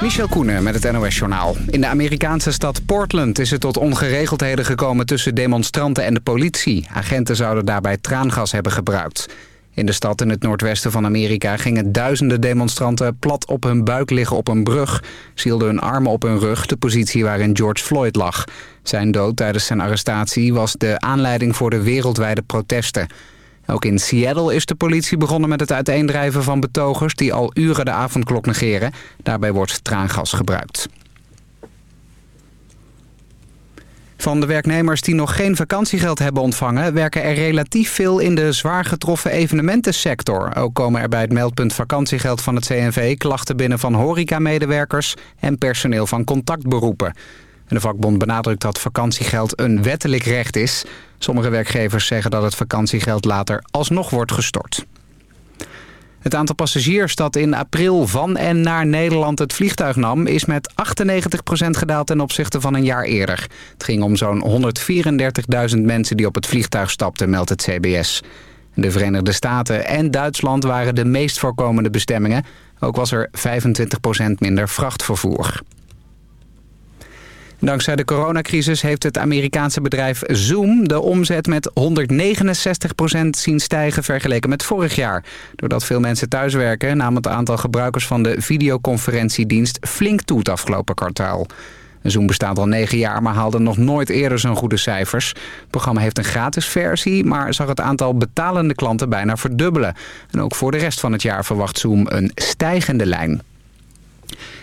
Michel Koenen met het NOS-journaal. In de Amerikaanse stad Portland is het tot ongeregeldheden gekomen tussen demonstranten en de politie. Agenten zouden daarbij traangas hebben gebruikt. In de stad in het noordwesten van Amerika gingen duizenden demonstranten plat op hun buik liggen op een brug. Ze hielden hun armen op hun rug, de positie waarin George Floyd lag. Zijn dood tijdens zijn arrestatie was de aanleiding voor de wereldwijde protesten. Ook in Seattle is de politie begonnen met het uiteendrijven van betogers... die al uren de avondklok negeren. Daarbij wordt traangas gebruikt. Van de werknemers die nog geen vakantiegeld hebben ontvangen... werken er relatief veel in de zwaar getroffen evenementensector. Ook komen er bij het meldpunt vakantiegeld van het CNV... klachten binnen van horecamedewerkers en personeel van contactberoepen. de vakbond benadrukt dat vakantiegeld een wettelijk recht is. Sommige werkgevers zeggen dat het vakantiegeld later alsnog wordt gestort. Het aantal passagiers dat in april van en naar Nederland het vliegtuig nam... is met 98% gedaald ten opzichte van een jaar eerder. Het ging om zo'n 134.000 mensen die op het vliegtuig stapten, meldt het CBS. De Verenigde Staten en Duitsland waren de meest voorkomende bestemmingen. Ook was er 25% minder vrachtvervoer. Dankzij de coronacrisis heeft het Amerikaanse bedrijf Zoom de omzet met 169% zien stijgen vergeleken met vorig jaar. Doordat veel mensen thuiswerken nam het aantal gebruikers van de videoconferentiedienst flink toe het afgelopen kwartaal. Zoom bestaat al negen jaar, maar haalde nog nooit eerder zo'n goede cijfers. Het programma heeft een gratis versie, maar zag het aantal betalende klanten bijna verdubbelen. En ook voor de rest van het jaar verwacht Zoom een stijgende lijn.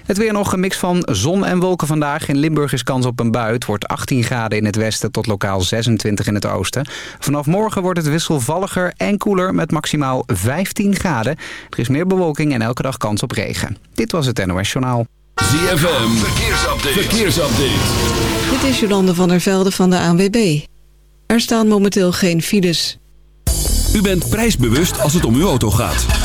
Het weer nog een mix van zon en wolken vandaag. In Limburg is kans op een bui. Het wordt 18 graden in het westen tot lokaal 26 in het oosten. Vanaf morgen wordt het wisselvalliger en koeler met maximaal 15 graden. Er is meer bewolking en elke dag kans op regen. Dit was het NOS Journaal. ZFM, verkeersupdate. verkeersupdate. Dit is Jolande van der Velde van de ANWB. Er staan momenteel geen files. U bent prijsbewust als het om uw auto gaat.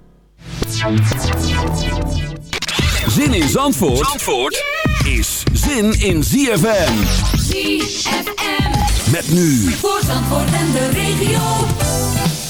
Zin in Zandvoort, Zandvoort is zin in ZFM. ZFM. Met nu Voor Zandvoort en de regio.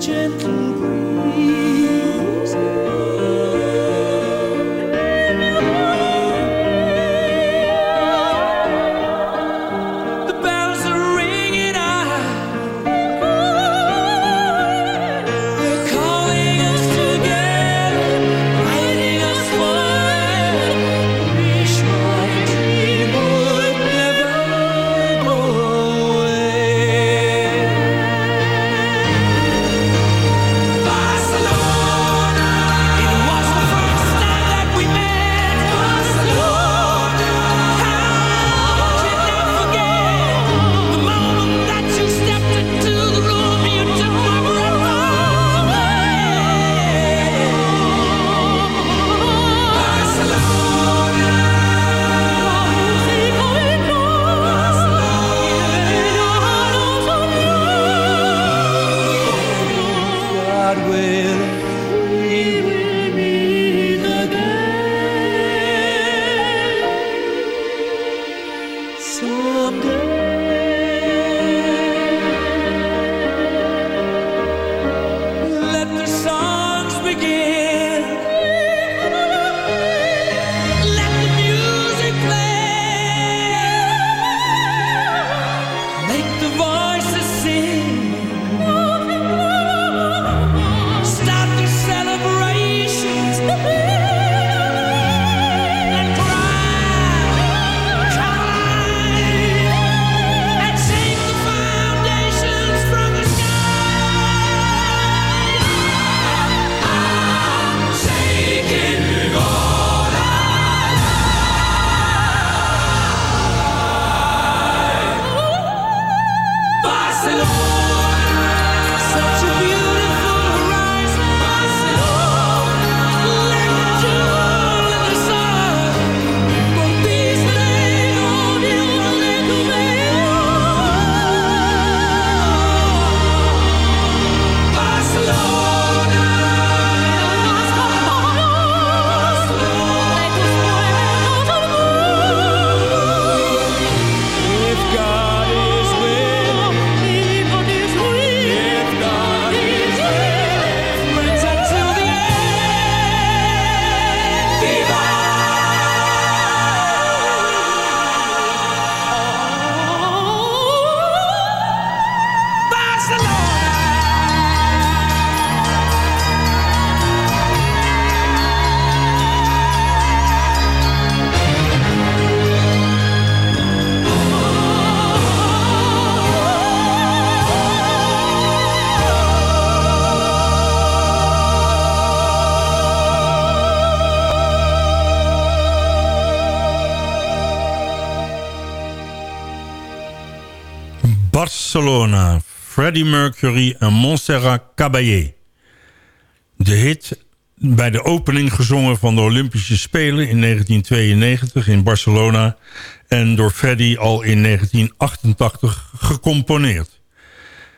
Gentle breeze. Barcelona, Freddie Mercury en Montserrat Caballé. De hit bij de opening gezongen van de Olympische Spelen in 1992 in Barcelona... en door Freddie al in 1988 gecomponeerd.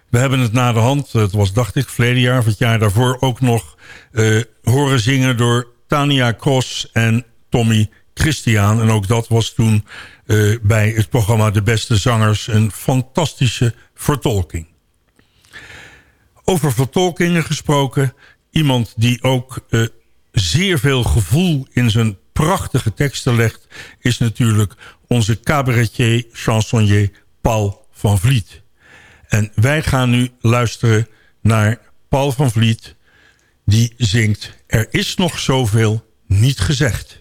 We hebben het na de hand, het was dacht ik verleden jaar of het jaar daarvoor... ook nog eh, horen zingen door Tania Cross en Tommy Christian. En ook dat was toen eh, bij het programma De Beste Zangers een fantastische vertolking. Over vertolkingen gesproken, iemand die ook eh, zeer veel gevoel in zijn prachtige teksten legt... is natuurlijk onze cabaretier, chansonnier Paul van Vliet. En wij gaan nu luisteren naar Paul van Vliet... die zingt Er is nog zoveel niet gezegd.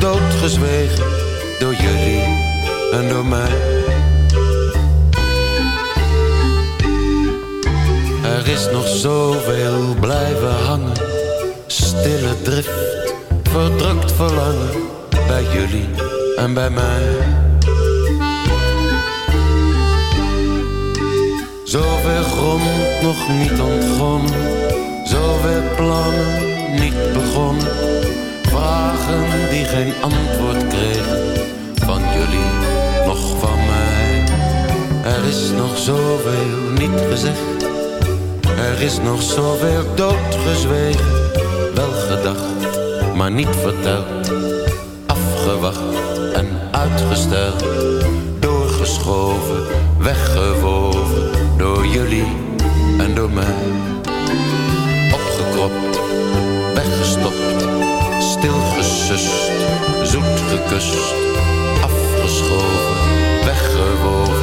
Doodgezwegen. Door jullie en door mij. Er is nog zoveel blijven hangen. Stille drift, verdrukt verlangen. Bij jullie en bij mij. Zoveel grond nog niet ontgonnen, zoveel plannen niet begonnen. Vragen die geen antwoord kregen, van jullie, nog van mij. Er is nog zoveel niet gezegd, er is nog zoveel doodgezwegen. Wel gedacht, maar niet verteld, afgewacht en uitgesteld. Doorgeschoven, weggewoven door jullie en door mij. Opgekropt, weggestopt, stilgesust, zoet gekust. Afgeschoven, weggewoven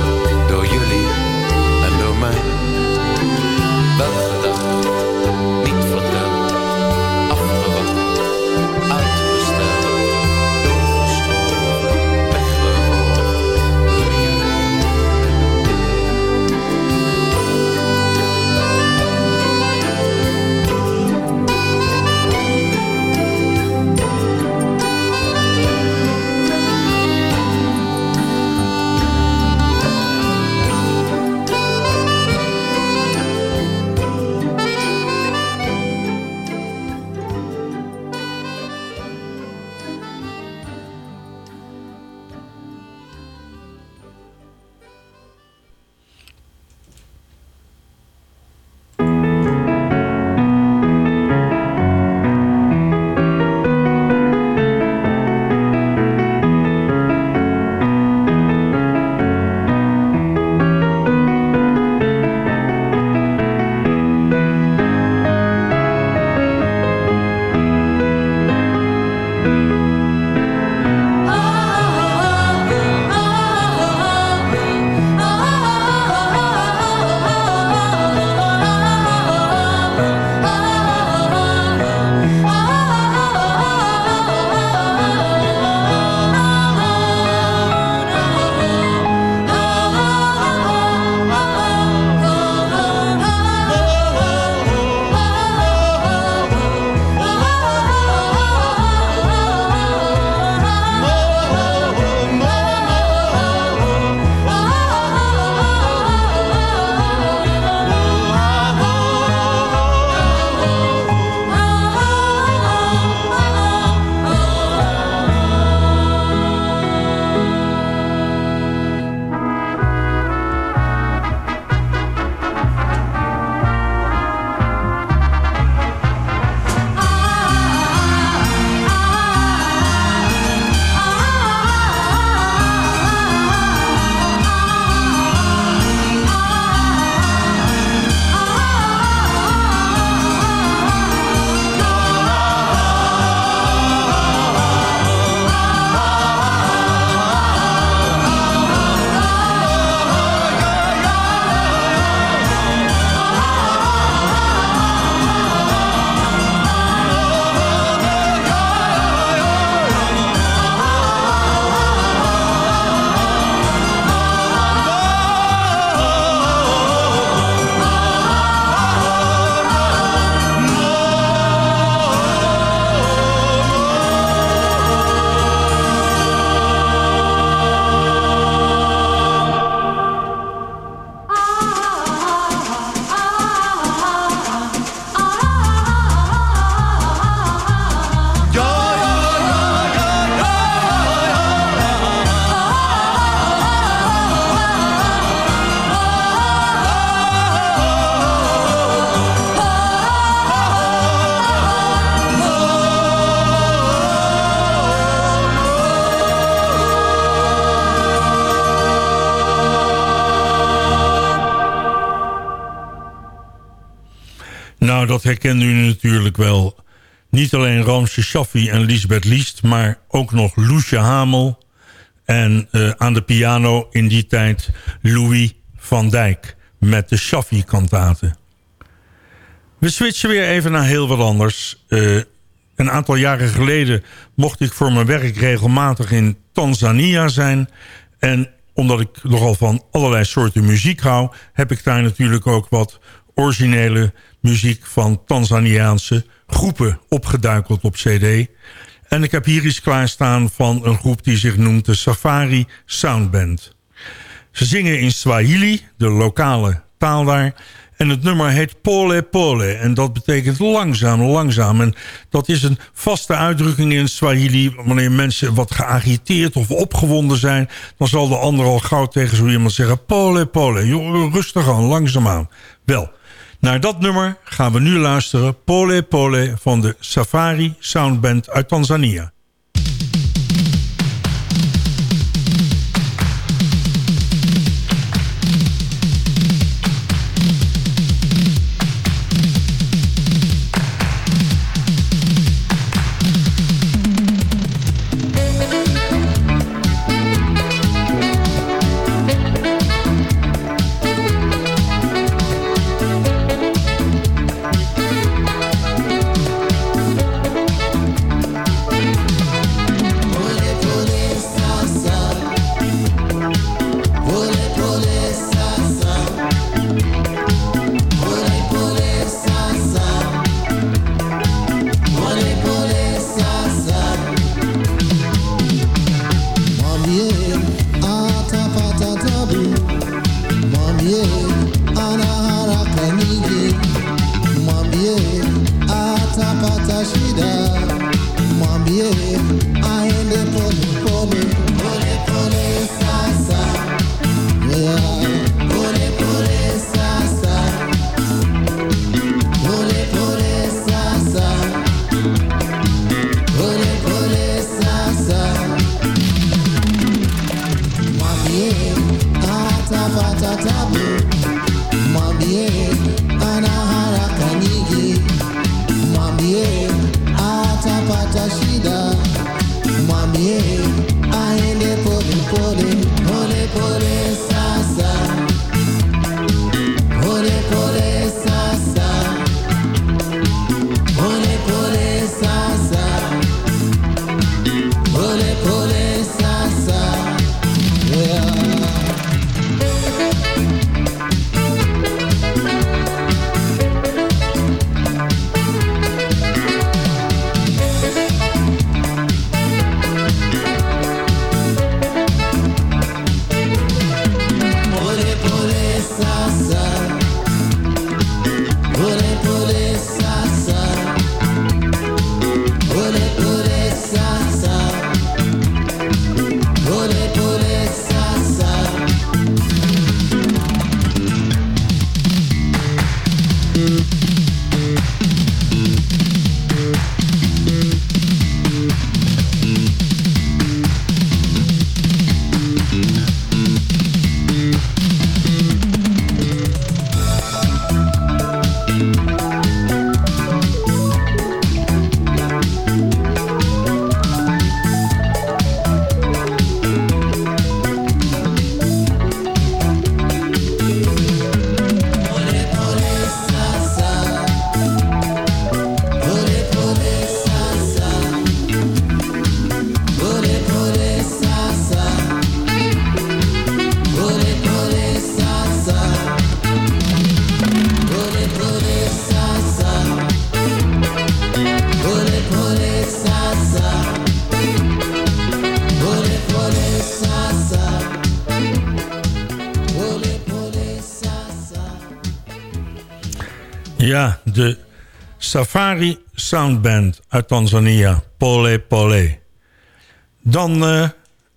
dat herkende u natuurlijk wel. Niet alleen Ramse Shaffi en Lisbeth Liest... maar ook nog Loesje Hamel... en eh, aan de piano in die tijd Louis van Dijk... met de Shaffi-kantaten. We switchen weer even naar heel wat anders. Eh, een aantal jaren geleden mocht ik voor mijn werk regelmatig in Tanzania zijn. En omdat ik nogal van allerlei soorten muziek hou... heb ik daar natuurlijk ook wat originele muziek van Tanzaniaanse groepen opgeduikeld op cd. En ik heb hier iets klaarstaan van een groep die zich noemt de Safari Soundband. Ze zingen in Swahili, de lokale taal daar... En het nummer heet Pole Pole. En dat betekent langzaam, langzaam. En dat is een vaste uitdrukking in Swahili. Wanneer mensen wat geagiteerd of opgewonden zijn... dan zal de ander al gauw tegen zo iemand zeggen... Pole Pole, rustig aan, langzaamaan. Wel, naar dat nummer gaan we nu luisteren. Pole Pole van de Safari Soundband uit Tanzania. Safari Soundband uit Tanzania. Pole Pole. Dan eh,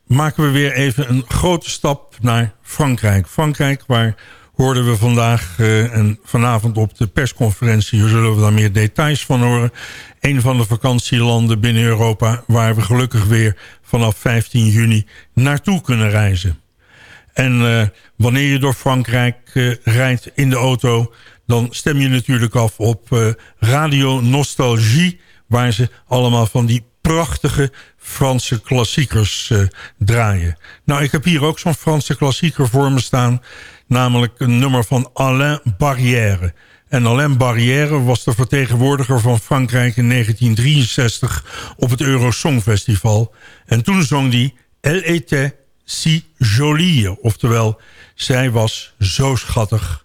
maken we weer even een grote stap naar Frankrijk. Frankrijk, waar hoorden we vandaag eh, en vanavond op de persconferentie... zullen we daar meer details van horen. Een van de vakantielanden binnen Europa... waar we gelukkig weer vanaf 15 juni naartoe kunnen reizen. En uh, wanneer je door Frankrijk rijdt in de auto dan stem je natuurlijk af op eh, Radio Nostalgie... waar ze allemaal van die prachtige Franse klassiekers eh, draaien. Nou, ik heb hier ook zo'n Franse klassieker voor me staan... namelijk een nummer van Alain Barrière... En Alain Barrière was de vertegenwoordiger van Frankrijk in 1963 op het Eurosongfestival. En toen zong hij Elle était si jolie, oftewel zij was zo schattig.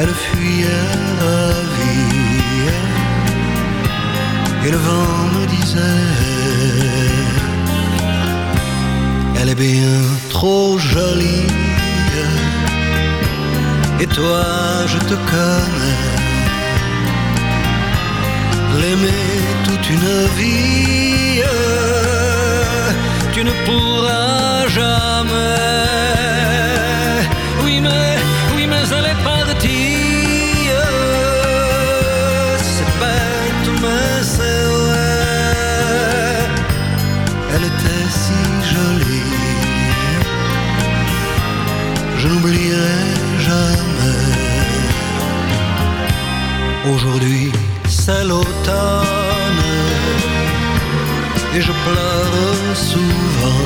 Elle fuyait ravie et le vent me disait Elle est bien trop jolie. Et toi je te connais. L'aimer toute une vie. Tu ne pourras jamais je pleure souvent.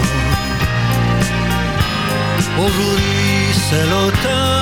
Aujourd'hui c'est l'automne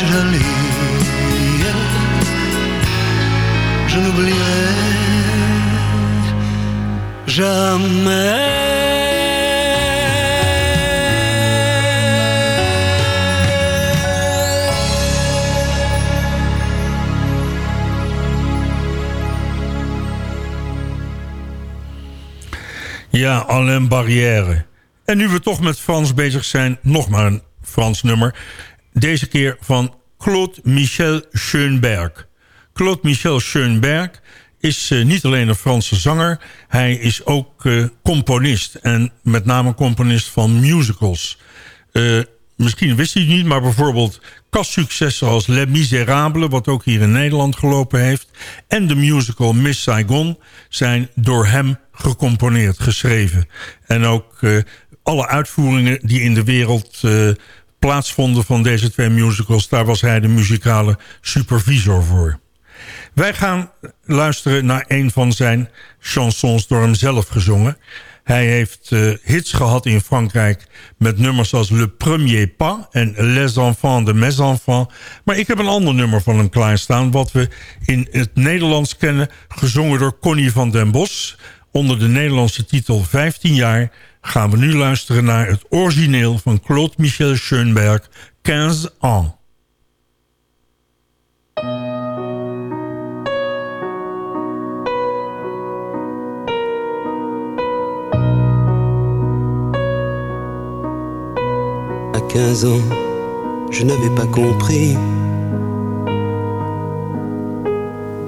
Jolie, je n'oublierai jamais. Ja, Alain Barrière. En nu we toch met Frans bezig zijn, nog maar een Frans nummer. Deze keer van Claude Michel Schoenberg. Claude Michel Schoenberg is eh, niet alleen een Franse zanger... hij is ook eh, componist. En met name componist van musicals. Eh, misschien wist hij het niet, maar bijvoorbeeld kastsuccessen als Les Miserables... wat ook hier in Nederland gelopen heeft... en de musical Miss Saigon zijn door hem gecomponeerd, geschreven. En ook alle uitvoeringen die in de wereld plaatsvonden van deze twee musicals... daar was hij de muzikale supervisor voor. Wij gaan luisteren naar een van zijn chansons door hem zelf gezongen. Hij heeft eh, hits gehad in Frankrijk met nummers als Le Premier Pas en Les Enfants de Mes Enfants. Maar ik heb een ander nummer van hem klaarstaan... wat we in het Nederlands kennen, gezongen door Connie van den Bos. Onder de Nederlandse titel 15 jaar gaan we nu luisteren naar het origineel van Claude Michel Schoenberg, 15 ans. À 15 ans, je n'avais pas compris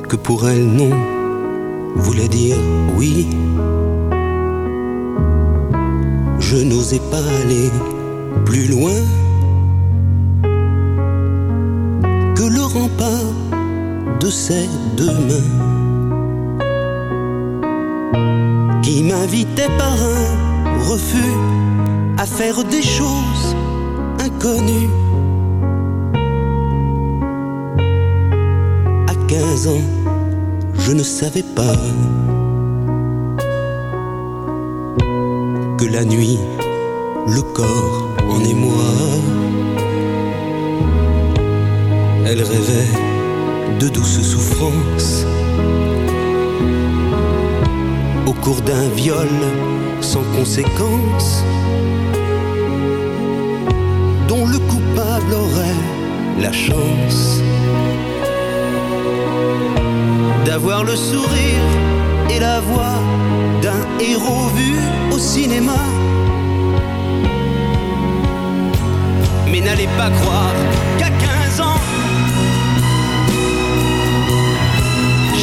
que pour elle, non voulait dire oui. Je n'osais pas aller plus loin que le rempart de ces deux mains qui m'invitaient par un refus à faire des choses inconnues. À 15 ans, je ne savais pas la nuit, le corps en émoi. Elle rêvait de douces souffrances au cours d'un viol sans conséquence dont le coupable aurait la chance d'avoir le sourire et la voix d'un héros vu au cinéma. Mais n'allez pas croire qu'à 15 ans,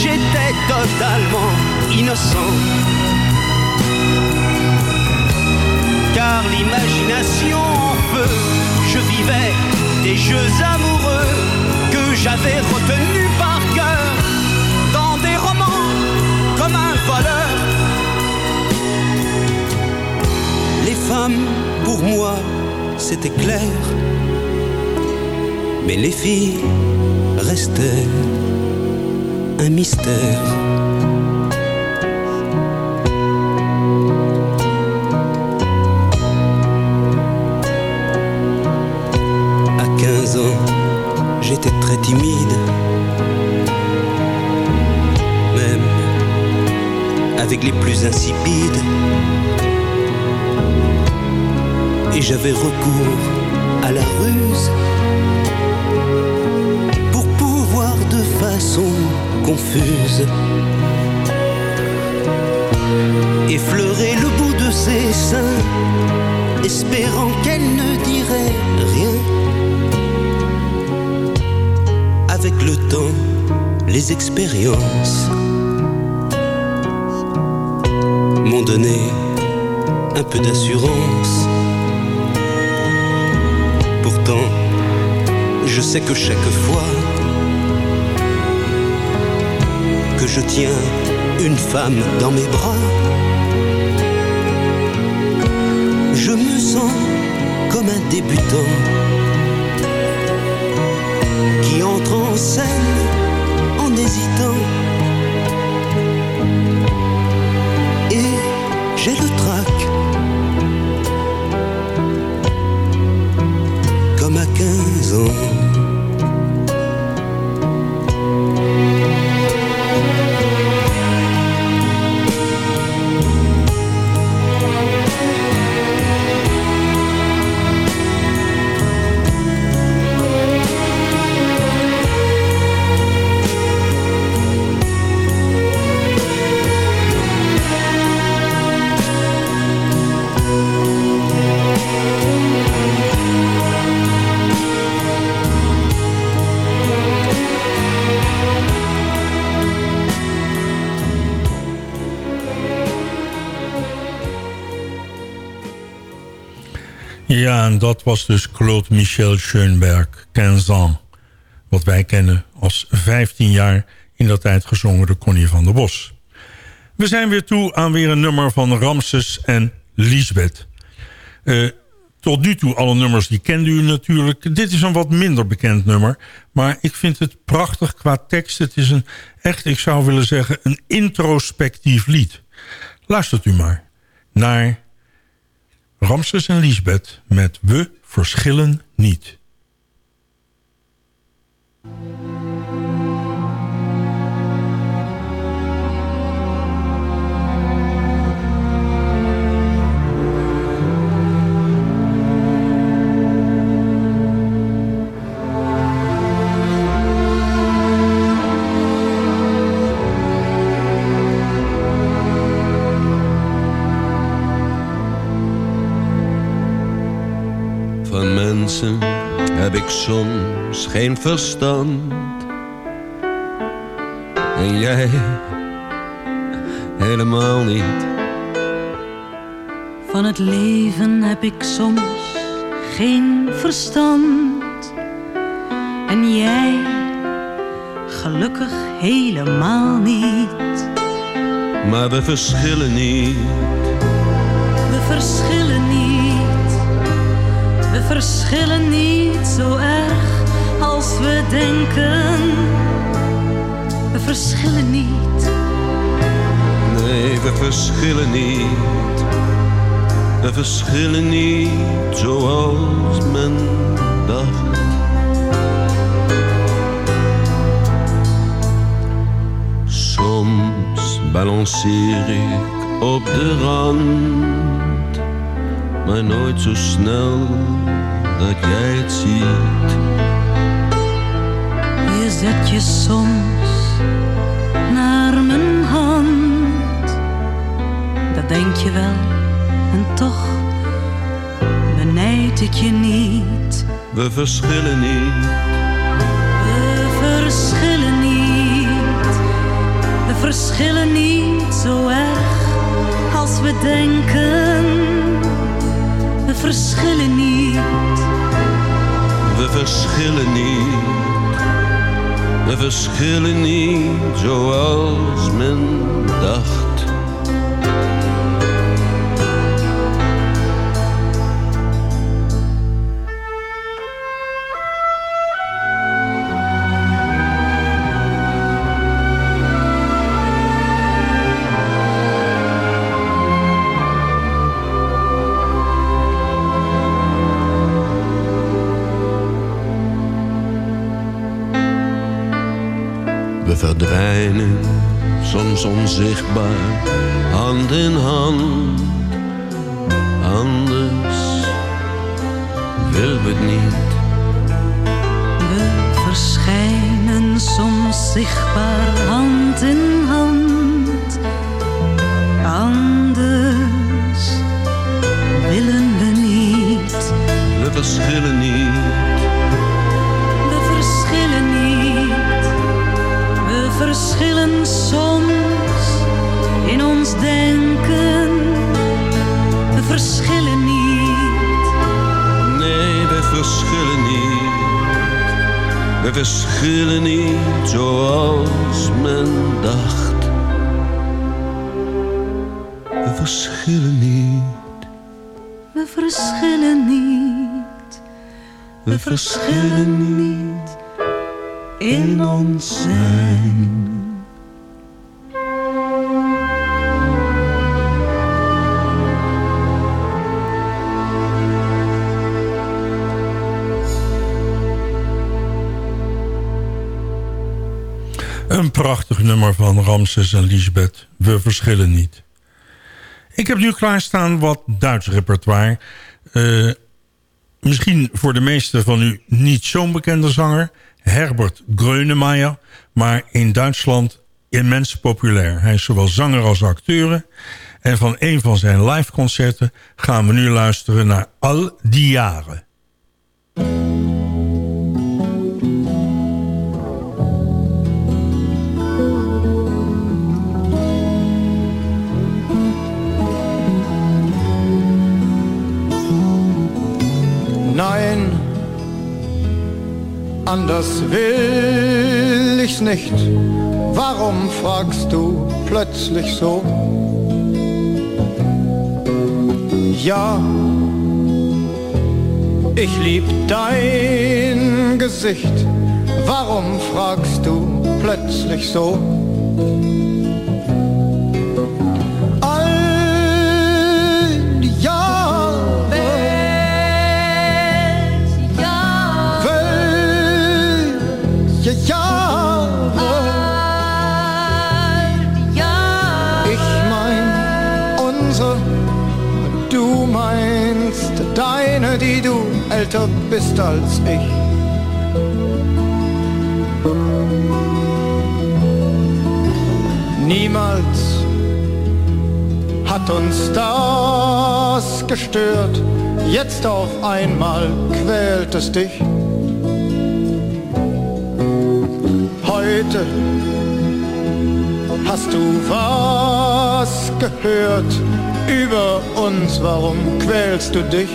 j'étais totalement innocent. Car l'imagination en feu, je vivais des jeux amoureux que j'avais retenus par cœur dans des romans comme un voleur. Pour moi, c'était clair. Mais les filles restaient un mystère. À 15 ans, j'étais très timide. Même avec les plus insipides. J'avais recours à la ruse pour pouvoir de façon confuse effleurer le bout de ses seins, espérant qu'elle ne dirait rien. Avec le temps, les expériences m'ont donné un peu d'assurance. Je sais que chaque fois que je tiens une femme dans mes bras, je me sens comme un débutant qui entre en scène en hésitant. 15 Ja, en dat was dus Claude Michel Schoenberg, 15 ans. Wat wij kennen als 15 jaar in dat tijd gezongen door Connie van der Bos. We zijn weer toe aan weer een nummer van Ramses en Lisbeth. Eh, tot nu toe alle nummers die kende u natuurlijk. Dit is een wat minder bekend nummer. Maar ik vind het prachtig qua tekst. Het is een echt, ik zou willen zeggen, een introspectief lied. Luistert u maar naar Ramses en Lisbeth met We verschillen niet. Mensen heb ik soms geen verstand. En jij helemaal niet. Van het leven heb ik soms geen verstand. En jij gelukkig helemaal niet. Maar we verschillen niet. We verschillen verschillen niet zo erg als we denken. We verschillen niet. Nee, we verschillen niet. We verschillen niet zoals men dacht. Soms balanceer ik op de rand, maar nooit zo snel dat jij het ziet. Je zet je soms naar mijn hand. Dat denk je wel, en toch benijd ik je niet. We verschillen niet. We verschillen niet. We verschillen niet zo erg als we denken. We verschillen niet. We verschillen niet. We verschillen niet zoals men dacht. Verdwijnen, soms onzichtbaar, hand in hand. Anders we het niet. We verschijnen soms zichtbaar hand in hand. Anders willen we niet. We verschillen niet. Verschillen soms in ons denken. We verschillen niet. Nee, we verschillen niet. We verschillen niet zoals men dacht. We verschillen niet. We verschillen niet. We verschillen niet in ons zijn. Prachtig nummer van Ramses en Lisbeth. We verschillen niet. Ik heb nu klaarstaan wat Duits repertoire. Eh, misschien voor de meesten van u niet zo'n bekende zanger. Herbert Grönemeyer. Maar in Duitsland immens populair. Hij is zowel zanger als acteur. En van een van zijn liveconcerten gaan we nu luisteren naar Al die jaren. Nein, anders will ich's nicht. Warum fragst du plötzlich so? Ja, ich lieb dein Gesicht. Warum fragst du plötzlich so? Jahre. Ich mein unsere du meinst deine die du älter bist als ich. Niemals hat uns das gestört jetzt auf einmal quält es dich heute hast du was gehört über uns, warum quälst du dich?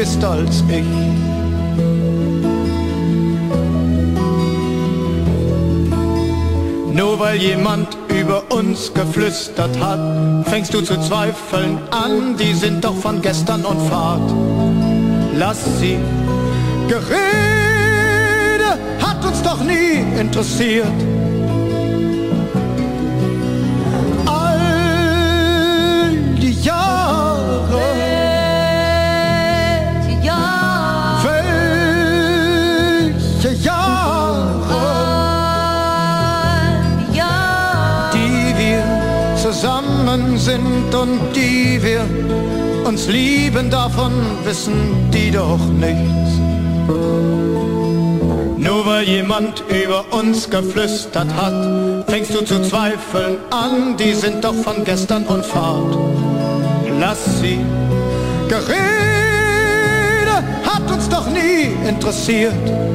Bist als ich. Nur weil jemand über uns geflüstert hat, fängst du zu zweifeln an, die sind doch von gestern und Fahrt. Lass sie, Gerede hat uns doch nie interessiert. Sind und die wir uns lieben, davon wissen die doch nichts. Nur weil jemand über uns geflüstert hat, fängst du zu zweifeln an, die sind doch von gestern und Fahrt. Lass sie, Gerede hat uns doch nie interessiert.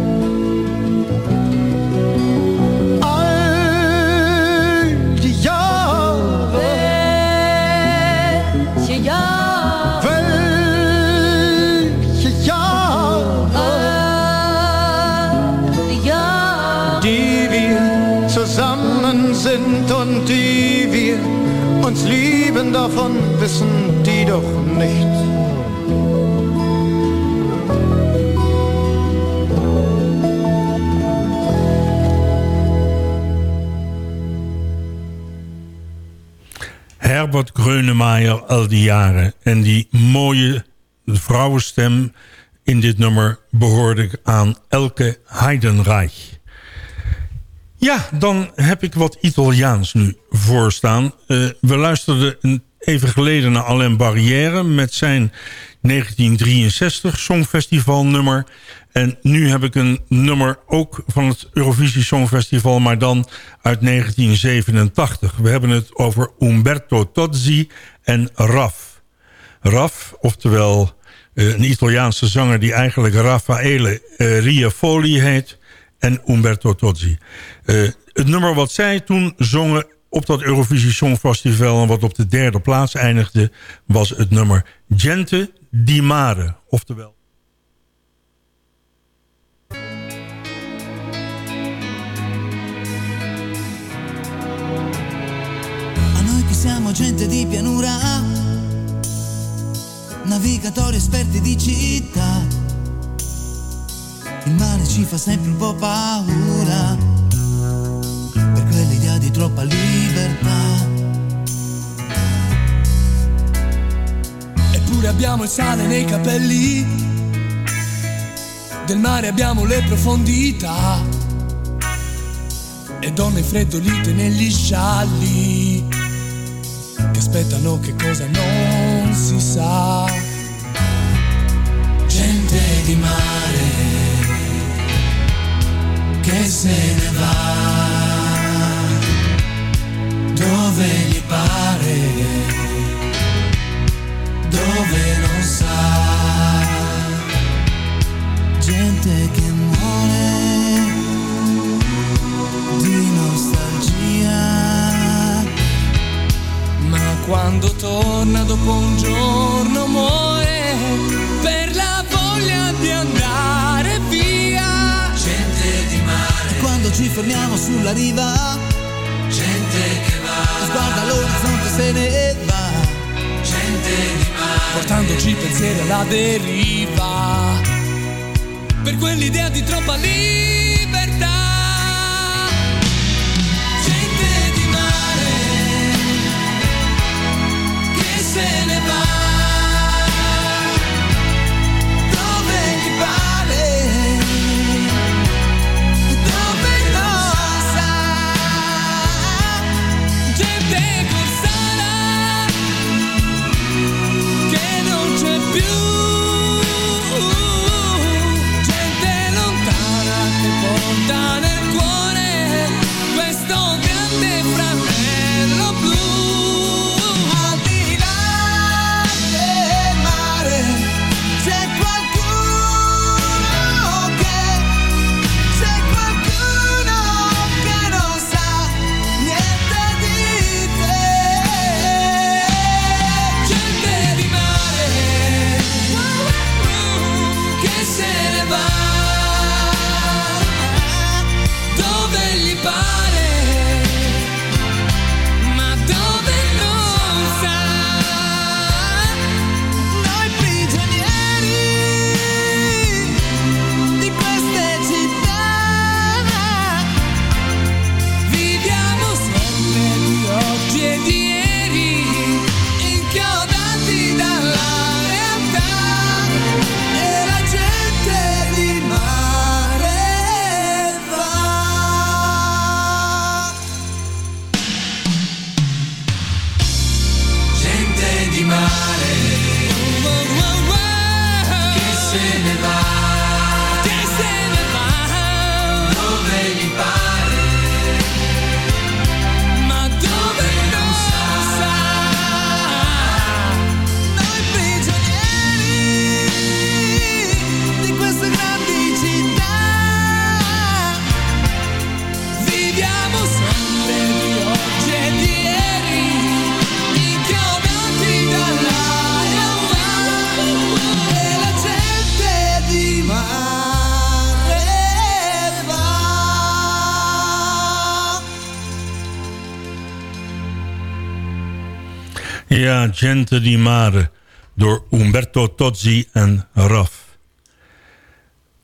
Lieben, davon wissen die doch nichts. Herbert Grönemeyer al die jaren. En die mooie vrouwenstem in dit nummer behoorde aan Elke Heidenreich. Ja, dan heb ik wat Italiaans nu voorstaan. Uh, we luisterden even geleden naar Alain Barrière... met zijn 1963 Songfestival nummer. En nu heb ik een nummer ook van het Eurovisie Songfestival... maar dan uit 1987. We hebben het over Umberto Tozzi en Raf. Raf, oftewel uh, een Italiaanse zanger... die eigenlijk Raffaele uh, Riafoli heet... en Umberto Tozzi. Uh, het nummer wat zij toen zongen op dat Eurovisie Songfestival... en wat op de derde plaats eindigde... was het nummer Gente di Mare, oftewel... Siamo gente di pianura, navigatori esperti di città, il mare ci fa sempre un po' paura, per quell'idea di troppa libertà. Eppure abbiamo il sale nei capelli, del mare abbiamo le profondità, e donne freddolite negli scialli, che aspettano che cosa non si sa. Gente di mare che se ne va dove gli pare, dove non sa. Gente che muore di nostalgia. Ma quando torna dopo un giorno muore per la voglia di andare quando ci fermiamo sulla riva, gente che va. Guarda l'orizzonte se ne va. Gente di mare. portandoci pensieri alla deriva. Per quell'idea di troppa libertà. Gente di Mare door Umberto Tozzi en Raf.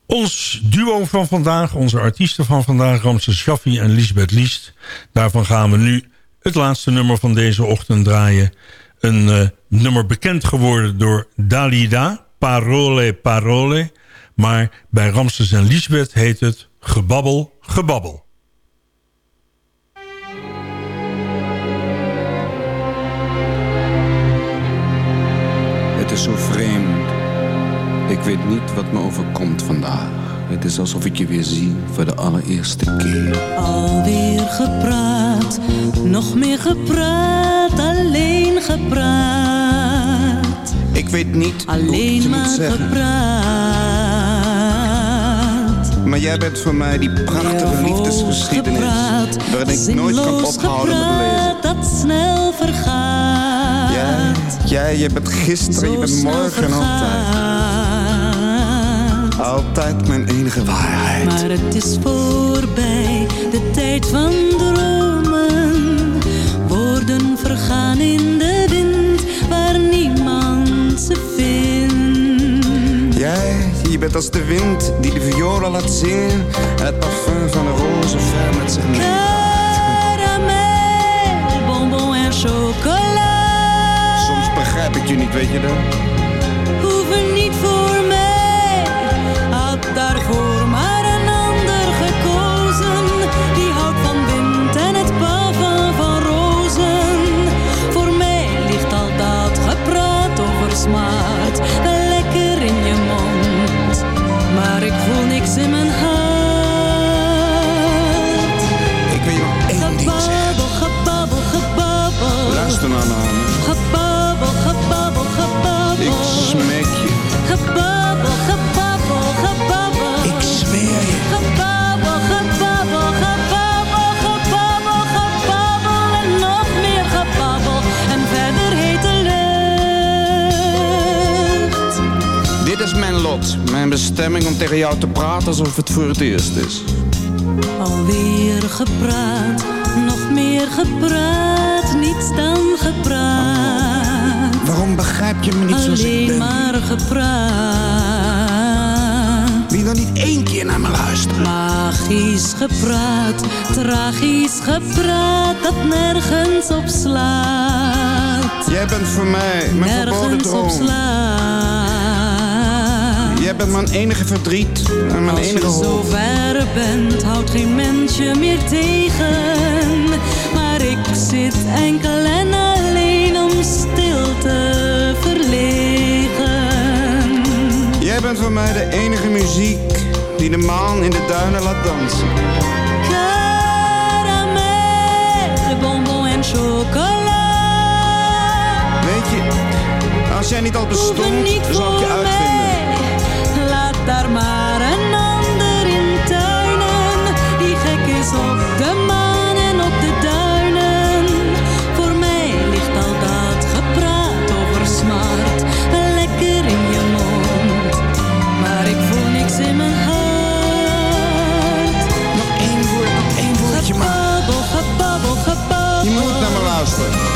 Ons duo van vandaag, onze artiesten van vandaag... Ramses Shaffi en Lisbeth Liest. Daarvan gaan we nu het laatste nummer van deze ochtend draaien. Een eh, nummer bekend geworden door Dalida, Parole Parole. Maar bij Ramses en Lisbeth heet het Gebabbel Gebabbel. Is zo vreemd. Ik weet niet wat me overkomt vandaag. Het is alsof ik je weer zie voor de allereerste keer. Alweer gepraat, nog meer gepraat, alleen gepraat. Ik weet niet hoe ik Alleen het je maar moet zeggen. gepraat. Maar jij bent voor mij die prachtige liefdesgeschiedenis. Gepraat, Waarin ik nooit kan ophouden met lezen. dat snel vergaat. Jij, jij, je bent gisteren, je bent morgen en altijd. Altijd mijn enige waarheid. Maar het is voorbij, de tijd van dromen. Woorden vergaan in de wind, waar niemand ze vindt. Jij, je bent als de wind die de violen laat zingen. En het parfum van de roze ver met zich mee. Caramel, bonbon en chocola. Begrijp ik je niet, weet je dat? Mijn bestemming om tegen jou te praten alsof het voor het eerst is. Alweer gepraat, nog meer gepraat, niets dan gepraat. Waarom begrijp je me niet zoals ik Alleen ben? maar gepraat. Wil je dan niet één keer naar me luisteren? Magisch gepraat, tragisch gepraat, dat nergens op slaat. Jij bent voor mij mijn verboden Nergens op droom. slaat. Jij bent mijn enige verdriet en mijn Als enige je zo ver bent, houdt geen mens je meer tegen. Maar ik zit enkel en alleen om stil te verlegen. Jij bent voor mij de enige muziek die de maan in de duinen laat dansen. Caramel, bonbon en chocola. Weet je, als jij niet al bestond, zou ik je uitvinden. Daar maar een ander in tuinen. Die gek is op de maan en op de duinen. Voor mij ligt al dat gepraat over smart. Lekker in je mond. Maar ik voel niks in mijn hart. Nog één woord, nog één woordje maar. Gebabbel, gebabbel, gebabbel. Je moet naar me luisteren.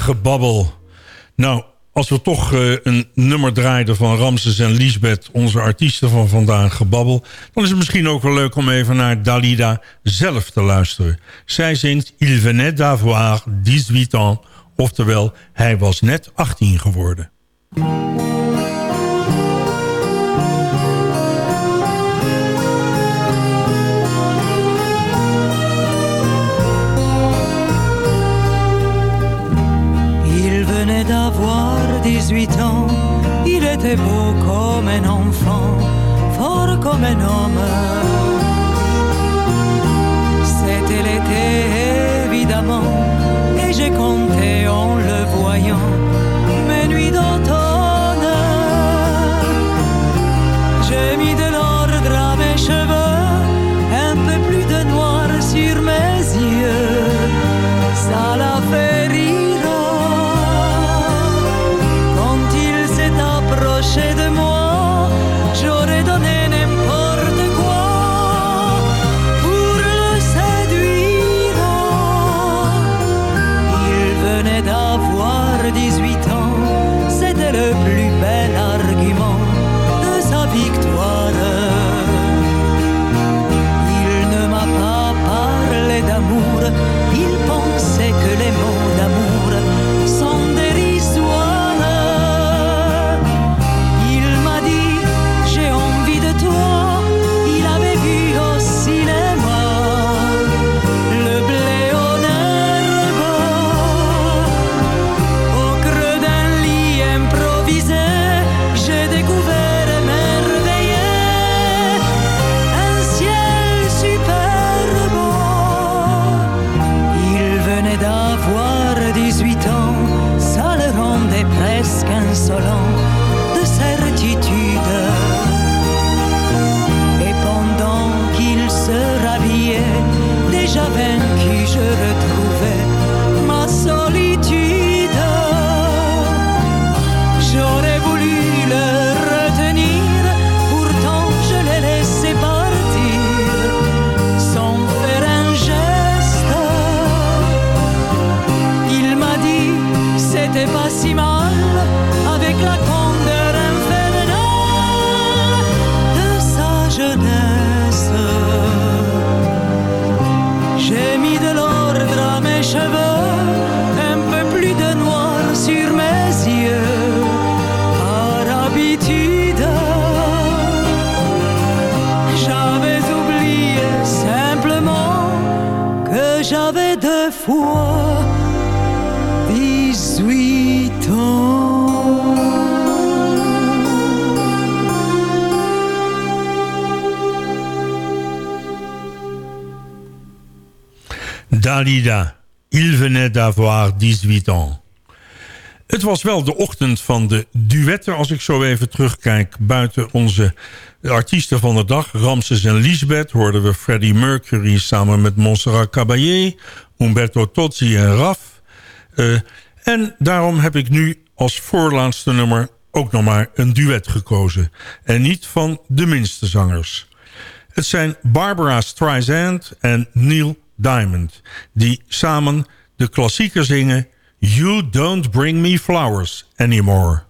Gebabbel. Nou, als we toch eh, een nummer draaiden van Ramses en Lisbeth... onze artiesten van vandaag, gebabbel... dan is het misschien ook wel leuk om even naar Dalida zelf te luisteren. Zij zingt Il venait d'avoir 18 ans... oftewel, hij was net 18 geworden. 18 ans, il était beau comme un enfant, fort comme un homme. C'était l'été évidemment, et j'ai compté en le voyant mes nuits d'automne. J'ai mis de d'avoir 18 ans. Het was wel de ochtend van de duetten, als ik zo even terugkijk. Buiten onze artiesten van de dag, Ramses en Lisbeth... hoorden we Freddie Mercury samen met Montserrat Caballé... Umberto Tozzi en Raf. Eh, en daarom heb ik nu als voorlaatste nummer ook nog maar een duet gekozen. En niet van de minste zangers. Het zijn Barbara Streisand en Neil Diamond... die samen de klassieker zingen... You Don't Bring Me Flowers Anymore.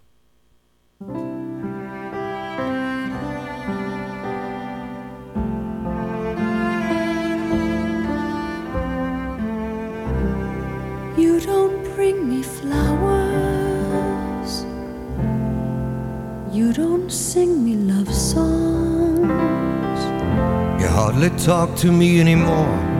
You don't bring me flowers. You don't sing me love songs. You hardly talk to me anymore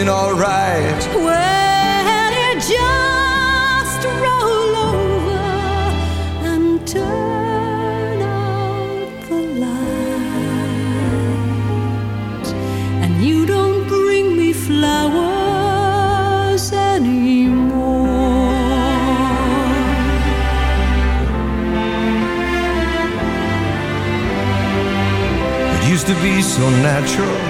feeling alright. Well, it just roll over and turn out the light. And you don't bring me flowers anymore. It used to be so natural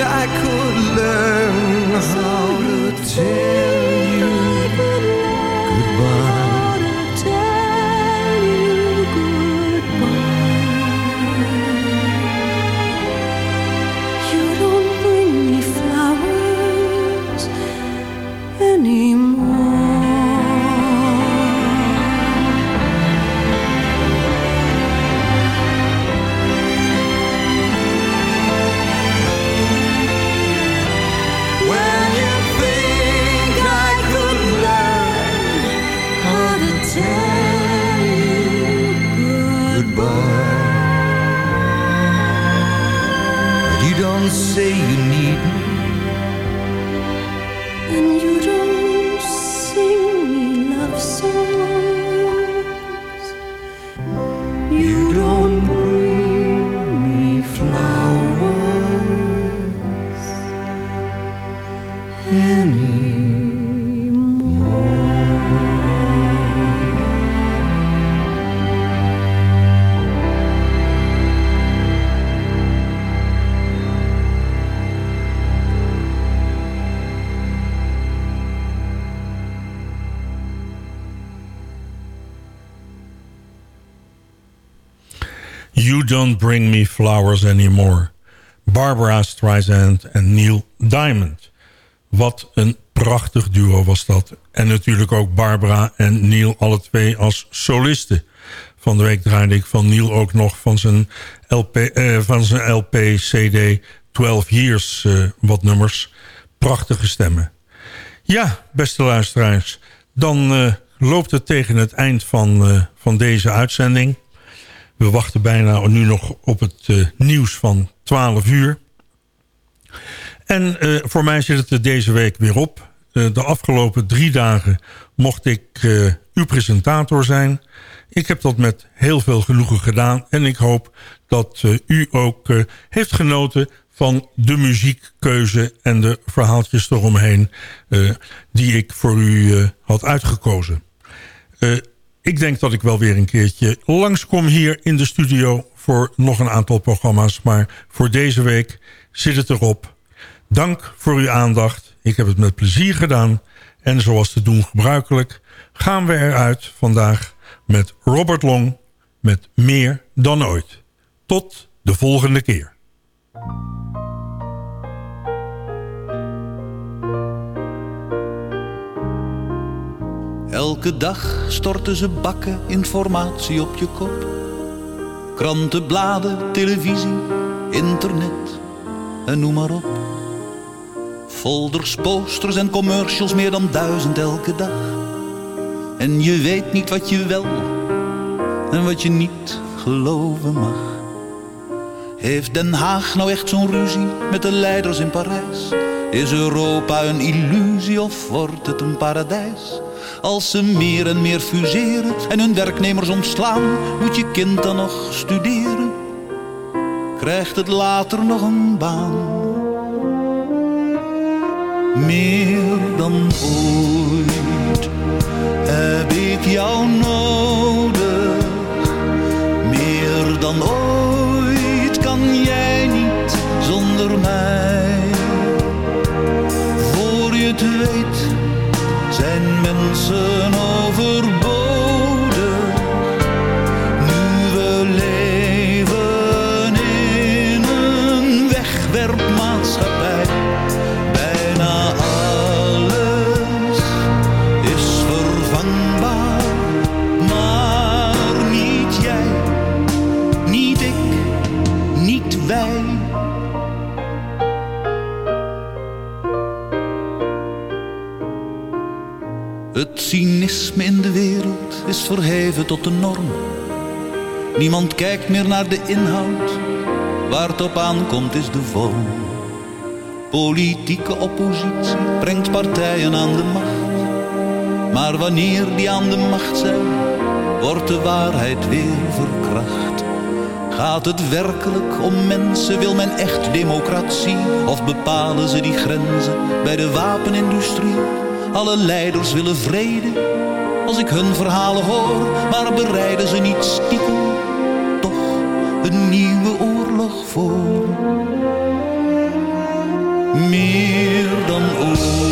I could learn how to tell you You Don't Bring Me Flowers Anymore. Barbara Streisand en Neil Diamond. Wat een prachtig duo was dat. En natuurlijk ook Barbara en Neil alle twee als solisten. Van de week draaide ik van Neil ook nog van zijn LP, eh, van zijn LP CD 12 Years eh, wat nummers. Prachtige stemmen. Ja, beste luisteraars. Dan eh, loopt het tegen het eind van, eh, van deze uitzending. We wachten bijna nu nog op het eh, nieuws van 12 uur. En eh, voor mij zit het er deze week weer op. Eh, de afgelopen drie dagen mocht ik eh, uw presentator zijn. Ik heb dat met heel veel genoegen gedaan. En ik hoop dat eh, u ook eh, heeft genoten van de muziekkeuze en de verhaaltjes eromheen... eh, die ik voor u eh, had uitgekozen. Ik denk dat ik wel weer een keertje langskom hier in de studio... voor nog een aantal programma's. Maar voor deze week zit het erop. Dank voor uw aandacht. Ik heb het met plezier gedaan. En zoals te doen gebruikelijk... gaan we eruit vandaag met Robert Long... met Meer dan ooit. Tot de volgende keer. Elke dag storten ze bakken informatie op je kop. Kranten, bladen, televisie, internet en noem maar op. Folders, posters en commercials, meer dan duizend elke dag. En je weet niet wat je wel en wat je niet geloven mag. Heeft Den Haag nou echt zo'n ruzie met de leiders in Parijs? Is Europa een illusie of wordt het een paradijs? Als ze meer en meer fuseren en hun werknemers ontslaan, moet je kind dan nog studeren? Krijgt het later nog een baan? Meer dan ooit heb ik jou nodig. Meer dan ooit kan jij niet zonder mij. Voor je het weet zijn mensen overbodig. Cynisme in de wereld is verheven tot de norm. Niemand kijkt meer naar de inhoud, waar het op aankomt is de vorm. Politieke oppositie brengt partijen aan de macht. Maar wanneer die aan de macht zijn, wordt de waarheid weer verkracht. Gaat het werkelijk om mensen? Wil men echt democratie? Of bepalen ze die grenzen bij de wapenindustrie? Alle leiders willen vrede, als ik hun verhalen hoor. Maar bereiden ze niet stiekem toch een nieuwe oorlog voor? Meer dan ooit